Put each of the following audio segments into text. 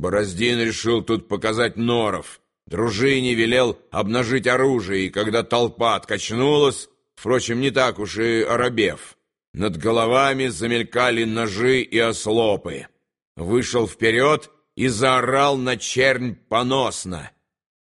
Бороздин решил тут показать норов. Дружине велел обнажить оружие, и когда толпа откачнулась, впрочем, не так уж и оробев, над головами замелькали ножи и ослопы. Вышел вперед и заорал на чернь поносно.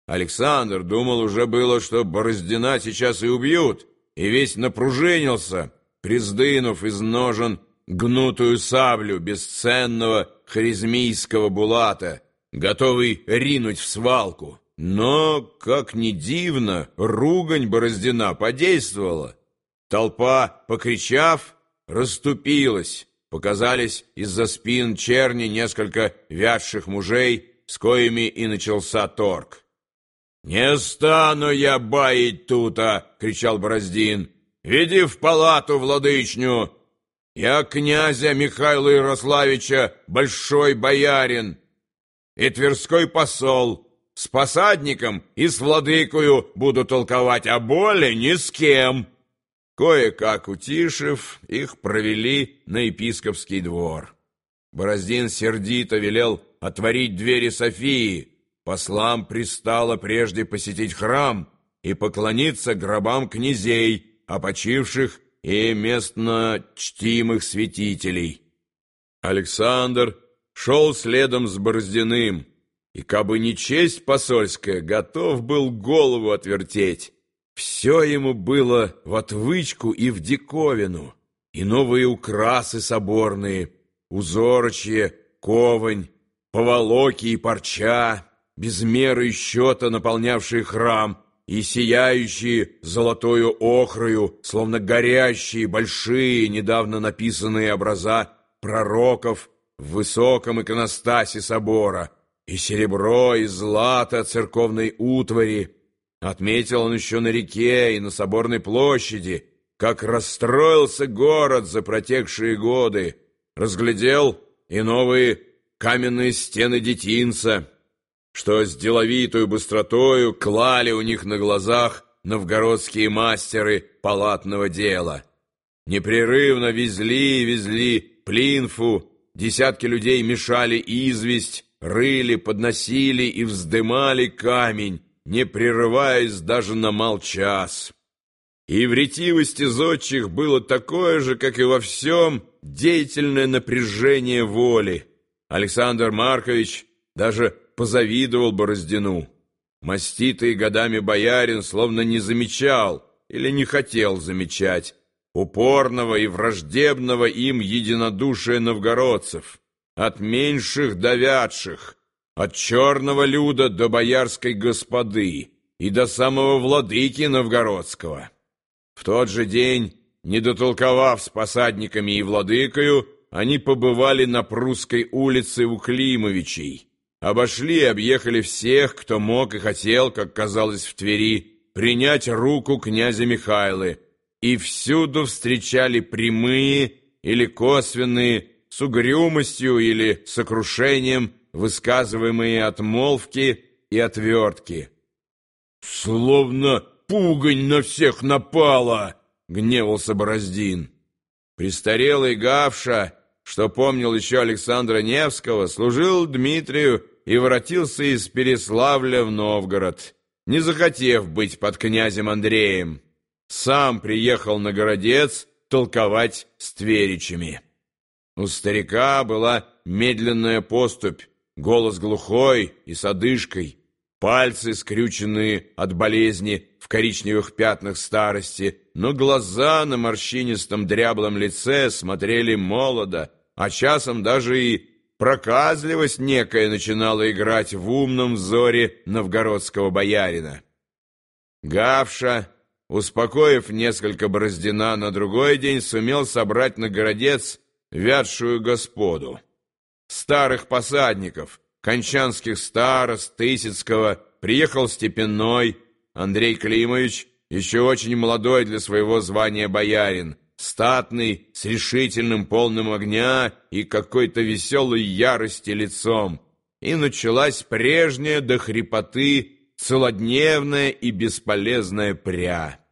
Александр думал уже было, что Бороздина сейчас и убьют, и весь напружинился, приздынув из ножен гнутую саблю бесценного харизмийского булата, готовый ринуть в свалку. Но, как ни дивно, ругань Бороздина подействовала. Толпа, покричав, расступилась. Показались из-за спин черни несколько вятших мужей, с коими и начался торг. «Не стану я баить тута!» — кричал Бороздин. «Веди в палату, владычню! Я князя Михаила Ярославича большой боярин и тверской посол. С посадником и с владыкою буду толковать, а более ни с кем». Кое-как утишив, их провели на епископский двор. Бороздин сердито велел отворить двери Софии. Послам пристало прежде посетить храм и поклониться гробам князей, опочивших и местно чтимых святителей. Александр шел следом с Бороздиным, и, кабы не честь посольская, готов был голову отвертеть. Все ему было в отвычку и в диковину, и новые украсы соборные, узорочье, ковань, поволоки и парча, без меры счета наполнявшие храм, и сияющие золотою охрою, словно горящие, большие, недавно написанные образа пророков в высоком иконостасе собора, и серебро, и злато церковной утвари, Отметил он еще на реке и на Соборной площади, как расстроился город за протекшие годы, разглядел и новые каменные стены детинца, что с деловитую быстротою клали у них на глазах новгородские мастеры палатного дела. Непрерывно везли и везли плинфу, десятки людей мешали известь, рыли, подносили и вздымали камень, не прерываясь даже на молчас. И в ретивости зодчих было такое же, как и во всем, деятельное напряжение воли. Александр Маркович даже позавидовал Бороздину. Маститый годами боярин словно не замечал или не хотел замечать упорного и враждебного им единодушия новгородцев, от меньших до вятших, от черного люда до боярской господы и до самого владыки новгородского. В тот же день, не дотолковав с посадниками и владыкою, они побывали на прусской улице у Климовичей, обошли и объехали всех, кто мог и хотел, как казалось в Твери, принять руку князя Михайлы, и всюду встречали прямые или косвенные, с угрюмостью или сокрушением, высказываемые отмолвки и отвертки. «Словно пугань на всех напала!» — гневался Бороздин. Престарелый Гавша, что помнил еще Александра Невского, служил Дмитрию и воротился из Переславля в Новгород, не захотев быть под князем Андреем. Сам приехал на городец толковать с тверичами. У старика была медленная поступь, голос глухой и с одышкой, пальцы, скрюченные от болезни в коричневых пятнах старости, но глаза на морщинистом дряблом лице смотрели молодо, а часом даже и проказливость некая начинала играть в умном взоре новгородского боярина. Гавша, успокоив несколько Бороздина, на другой день сумел собрать на городец вятшую господу старых посадников, кончанских старост, Тысяцкого, приехал Степенной, Андрей Климович, еще очень молодой для своего звания боярин, статный, с решительным, полным огня и какой-то веселой ярости лицом. И началась прежняя до хрипоты целодневная и бесполезная пря.